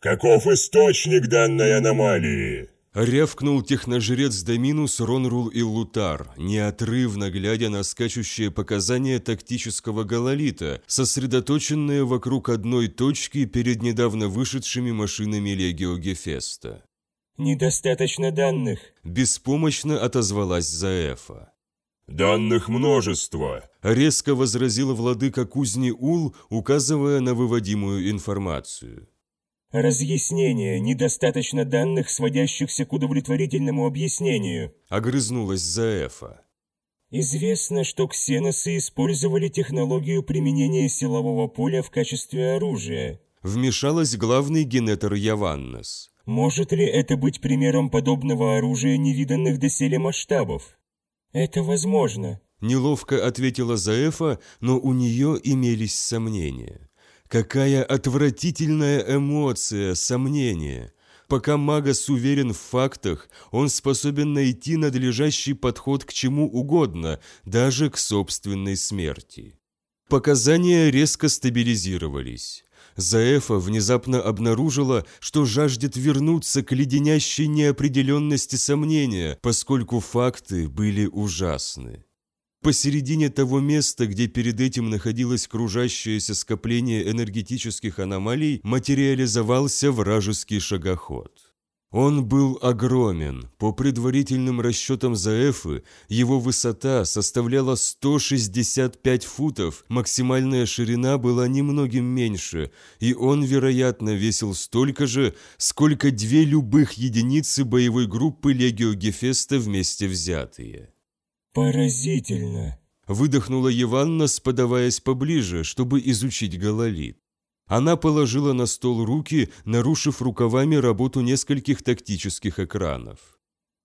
Каков источник данной аномалии?» Рявкнул техножрец Доминус, Ронрул и Лутар, неотрывно глядя на скачущие показания тактического гололита, сосредоточенные вокруг одной точки перед недавно вышедшими машинами Легио Гефеста. «Недостаточно данных», – беспомощно отозвалась Заэфа. «Данных множество», – резко возразил владыка кузни Ул, указывая на выводимую информацию. «Разъяснение. Недостаточно данных, сводящихся к удовлетворительному объяснению», – огрызнулась Заэфа. «Известно, что ксеносы использовали технологию применения силового поля в качестве оружия», – вмешалась главный генетер Яваннес. «Может ли это быть примером подобного оружия невиданных доселе масштабов?» «Это возможно», – неловко ответила Заэфа, но у нее имелись сомнения. Какая отвратительная эмоция, сомнение. Пока Магас уверен в фактах, он способен найти надлежащий подход к чему угодно, даже к собственной смерти. Показания резко стабилизировались. Заэфа внезапно обнаружила, что жаждет вернуться к леденящей неопределенности сомнения, поскольку факты были ужасны. Посередине того места, где перед этим находилось кружащееся скопление энергетических аномалий, материализовался вражеский шагоход. Он был огромен. По предварительным расчетам Заэфы, его высота составляла 165 футов, максимальная ширина была немногим меньше, и он, вероятно, весил столько же, сколько две любых единицы боевой группы Легио Гефеста вместе взятые. «Поразительно!» Выдохнула Еванна, подаваясь поближе, чтобы изучить гололит. Она положила на стол руки, нарушив рукавами работу нескольких тактических экранов.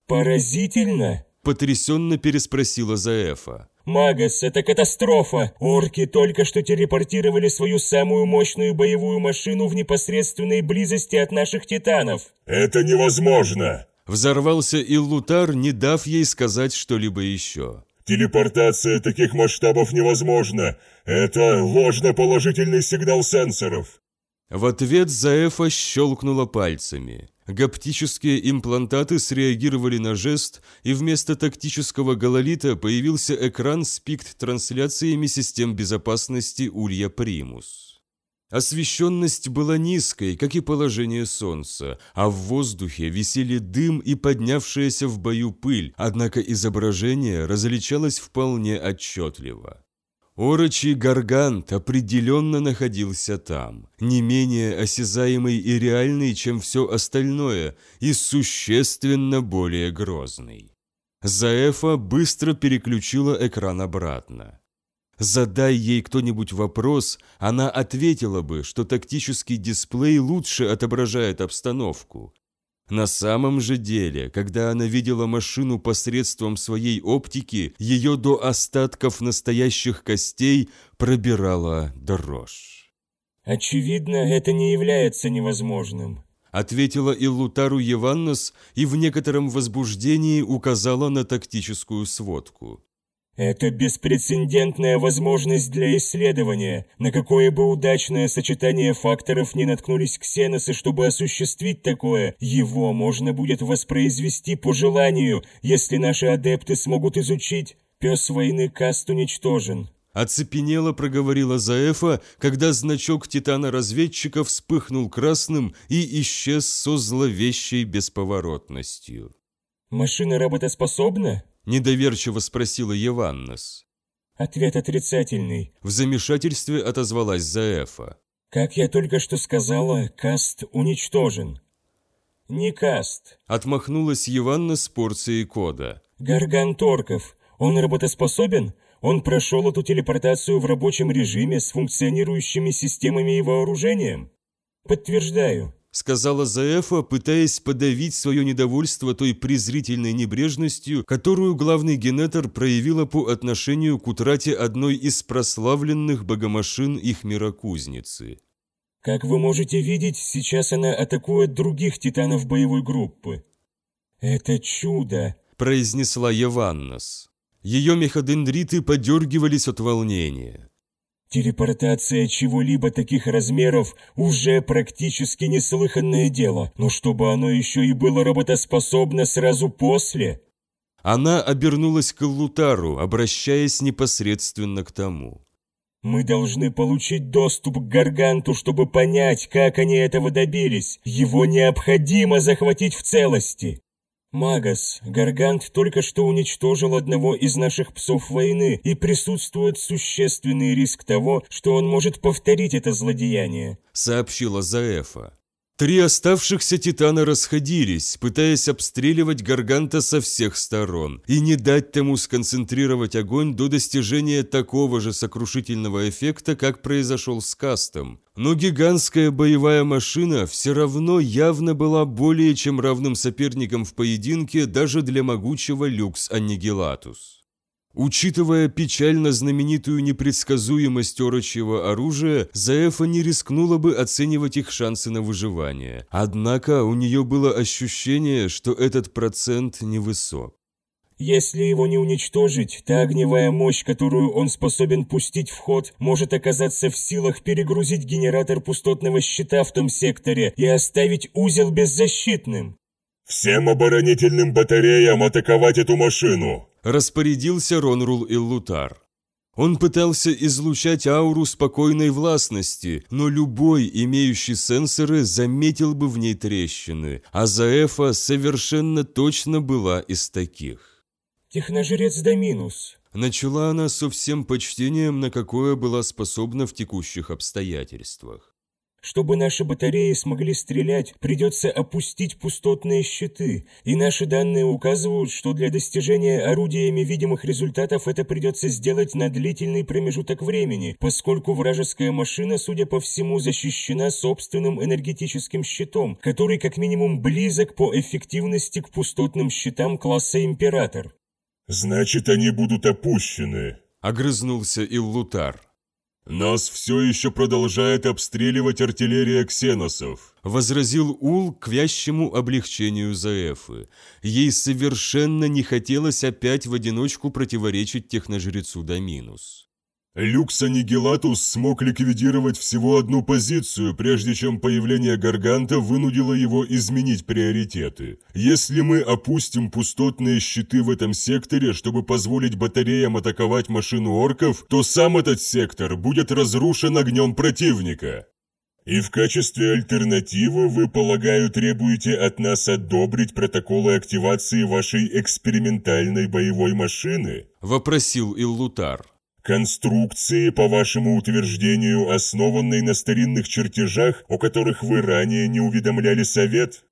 «Поразительно?» – потрясенно переспросила Заэфа. «Магас, это катастрофа! Орки только что телепортировали свою самую мощную боевую машину в непосредственной близости от наших титанов!» «Это невозможно!» Взорвался Иллутар, не дав ей сказать что-либо еще. «Телепортация таких масштабов невозможна! Это ложно-положительный сигнал сенсоров!» В ответ Заэфа щелкнула пальцами. Гаптические имплантаты среагировали на жест, и вместо тактического гололита появился экран с пикт-трансляциями систем безопасности Улья Примус. Освещенность была низкой, как и положение солнца, а в воздухе висели дым и поднявшаяся в бою пыль, однако изображение различалось вполне отчетливо. Орочий гаргант определенно находился там, не менее осязаемый и реальный, чем все остальное, и существенно более грозный. Заэфа быстро переключила экран обратно. Задай ей кто-нибудь вопрос, она ответила бы, что тактический дисплей лучше отображает обстановку. На самом же деле, когда она видела машину посредством своей оптики, ее до остатков настоящих костей пробирала дрожь. «Очевидно, это не является невозможным», ответила Иллутару Еваннос и в некотором возбуждении указала на тактическую сводку. Это беспрецедентная возможность для исследования. На какое бы удачное сочетание факторов не наткнулись ксеносы, чтобы осуществить такое, его можно будет воспроизвести по желанию, если наши адепты смогут изучить. Пес войны Каст уничтожен. Оцепенело проговорила Заэфа, когда значок Титана-разведчика вспыхнул красным и исчез со зловещей бесповоротностью. «Машина работоспособна?» Недоверчиво спросила Еваннес. Ответ отрицательный. В замешательстве отозвалась Заэфа. Как я только что сказала, каст уничтожен. Не каст. Отмахнулась Еванна с порцией кода. Гарган Торков. Он работоспособен? Он прошел эту телепортацию в рабочем режиме с функционирующими системами и вооружением? Подтверждаю сказала Заэфа, пытаясь подавить свое недовольство той презрительной небрежностью, которую главный генетор проявила по отношению к утрате одной из прославленных богомашин их мирокузницы. «Как вы можете видеть, сейчас она атакует других титанов боевой группы. Это чудо!» – произнесла Еваннос. Ее меходендриты подергивались от волнения. Телепортация чего-либо таких размеров уже практически неслыханное дело, но чтобы оно еще и было работоспособно сразу после... Она обернулась к Лутару, обращаясь непосредственно к тому. Мы должны получить доступ к Гарганту, чтобы понять, как они этого добились. Его необходимо захватить в целости. Магас, Гаргант только что уничтожил одного из наших псов войны, и присутствует существенный риск того, что он может повторить это злодеяние», — сообщила Заэфа. Три оставшихся титана расходились, пытаясь обстреливать Гарганта со всех сторон и не дать тому сконцентрировать огонь до достижения такого же сокрушительного эффекта, как произошел с Кастом. Но гигантская боевая машина все равно явно была более чем равным соперником в поединке даже для могучего Люкс Аннигилатус. Учитывая печально знаменитую непредсказуемость орочьего оружия, Заэфа не рискнула бы оценивать их шансы на выживание. Однако у нее было ощущение, что этот процент невысок. Если его не уничтожить, та огневая мощь, которую он способен пустить в ход, может оказаться в силах перегрузить генератор пустотного щита в том секторе и оставить узел беззащитным. «Всем оборонительным батареям атаковать эту машину!» Распорядился Ронрул Иллутар. Он пытался излучать ауру спокойной властности, но любой, имеющий сенсоры, заметил бы в ней трещины, а Заэфа совершенно точно была из таких. «Техножрец Доминус», — начала она со всем почтением, на какое была способна в текущих обстоятельствах. Чтобы наши батареи смогли стрелять, придется опустить пустотные щиты, и наши данные указывают, что для достижения орудиями видимых результатов это придется сделать на длительный промежуток времени, поскольку вражеская машина, судя по всему, защищена собственным энергетическим щитом, который как минимум близок по эффективности к пустотным щитам класса Император. «Значит, они будут опущены», — огрызнулся Иллутар. «Нас все еще продолжает обстреливать артиллерия ксеносов», — возразил Ул к вящему облегчению Заэфы. Ей совершенно не хотелось опять в одиночку противоречить техножрецу Доминус. Люкс Аннигилатус смог ликвидировать всего одну позицию, прежде чем появление Гарганта вынудило его изменить приоритеты. Если мы опустим пустотные щиты в этом секторе, чтобы позволить батареям атаковать машину орков, то сам этот сектор будет разрушен огнем противника. И в качестве альтернативы вы, полагаю, требуете от нас одобрить протоколы активации вашей экспериментальной боевой машины? Вопросил Иллутар. Конструкции, по вашему утверждению, основанной на старинных чертежах, о которых вы ранее не уведомляли совет?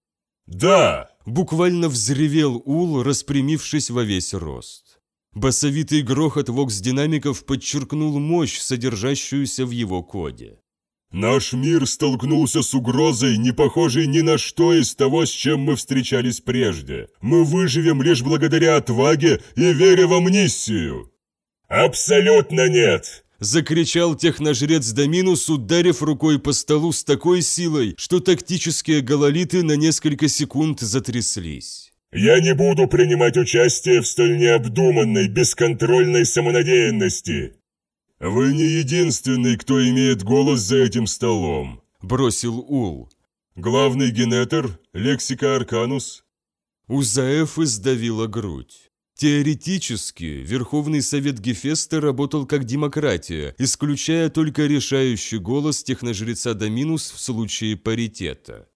Да! Буквально взревел Ул, распрямившись во весь рост. Басовитый грохот вокс-динамиков подчеркнул мощь, содержащуюся в его коде. Наш мир столкнулся с угрозой, не похожей ни на что из того, с чем мы встречались прежде. Мы выживем лишь благодаря отваге и вере в амнисию. «Абсолютно нет!» Закричал техножрец Доминус, ударив рукой по столу с такой силой, что тактические гололиты на несколько секунд затряслись. «Я не буду принимать участие в столь необдуманной, бесконтрольной самонадеянности!» «Вы не единственный, кто имеет голос за этим столом», — бросил Ул. «Главный генетер, лексика Арканус». Узаэф издавила грудь. Теоретически, Верховный Совет Гефеста работал как демократия, исключая только решающий голос техножреца Доминус в случае паритета.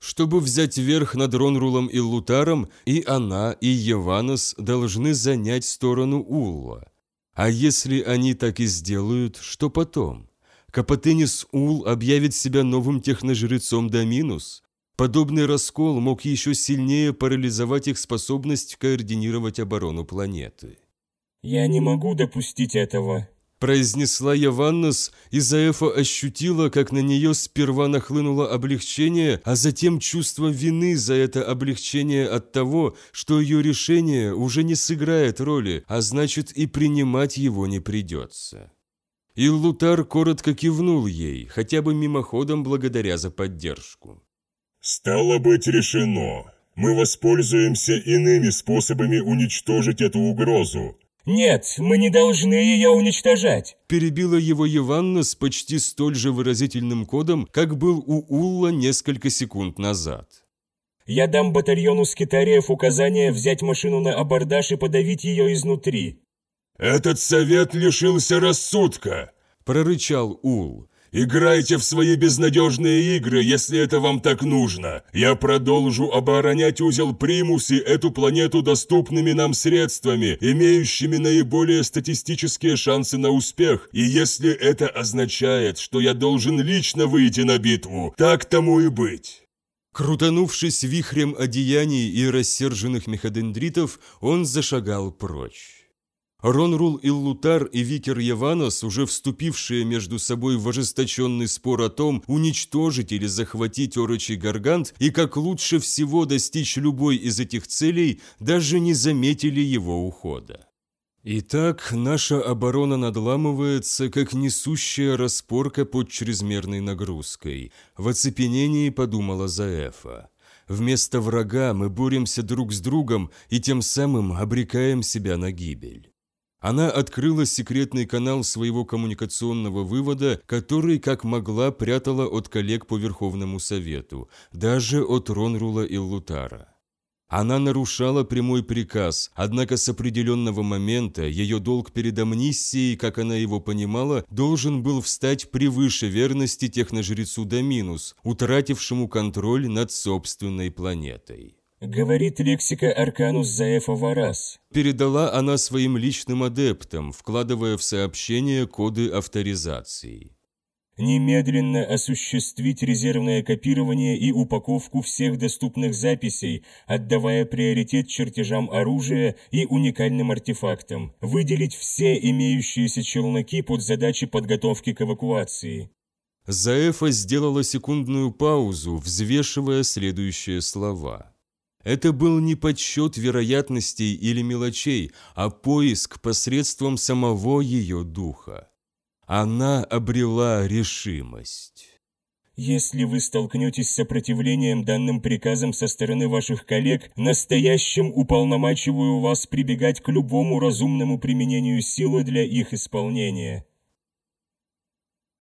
Чтобы взять верх над Ронрулом и Лутаром, и она, и Еванос должны занять сторону Улла. А если они так и сделают, что потом? Капотенис Ул объявит себя новым техножрецом Доминус, Подобный раскол мог еще сильнее парализовать их способность координировать оборону планеты. «Я не могу допустить этого», произнесла Яваннос, и Заэфа ощутила, как на нее сперва нахлынуло облегчение, а затем чувство вины за это облегчение от того, что ее решение уже не сыграет роли, а значит и принимать его не придется. И Лутар коротко кивнул ей, хотя бы мимоходом благодаря за поддержку. «Стало быть, решено. Мы воспользуемся иными способами уничтожить эту угрозу. «Нет, мы не должны ее уничтожать!» Перебила его Еванна с почти столь же выразительным кодом, как был у Улла несколько секунд назад. «Я дам батальону скитариев указание взять машину на абордаж и подавить ее изнутри». «Этот совет лишился рассудка!» – прорычал Ул. Играйте в свои безнадежные игры, если это вам так нужно. Я продолжу оборонять узел Примус и эту планету доступными нам средствами, имеющими наиболее статистические шансы на успех. И если это означает, что я должен лично выйти на битву, так тому и быть». Крутанувшись вихрем одеяний и рассерженных меходендритов, он зашагал прочь. Ронрул Иллутар и Викер Яванос, уже вступившие между собой в ожесточенный спор о том, уничтожить или захватить Орочий Гаргант и как лучше всего достичь любой из этих целей, даже не заметили его ухода. Итак, наша оборона надламывается, как несущая распорка под чрезмерной нагрузкой. В оцепенении подумала Заэфа. Вместо врага мы боремся друг с другом и тем самым обрекаем себя на гибель. Она открыла секретный канал своего коммуникационного вывода, который, как могла, прятала от коллег по Верховному Совету, даже от Ронрула и Лутара. Она нарушала прямой приказ, однако с определенного момента ее долг перед амнистией, как она его понимала, должен был встать превыше верности техножрецу Доминус, утратившему контроль над собственной планетой. Говорит лексика Арканус Заэфа Варас. Передала она своим личным адептам, вкладывая в сообщение коды авторизации. Немедленно осуществить резервное копирование и упаковку всех доступных записей, отдавая приоритет чертежам оружия и уникальным артефактам. Выделить все имеющиеся челноки под задачи подготовки к эвакуации. Заэфа сделала секундную паузу, взвешивая следующие слова. Это был не подсчет вероятностей или мелочей, а поиск посредством самого ее духа. Она обрела решимость. Если вы столкнетесь с сопротивлением данным приказам со стороны ваших коллег, настоящим уполномачиваю вас прибегать к любому разумному применению силы для их исполнения.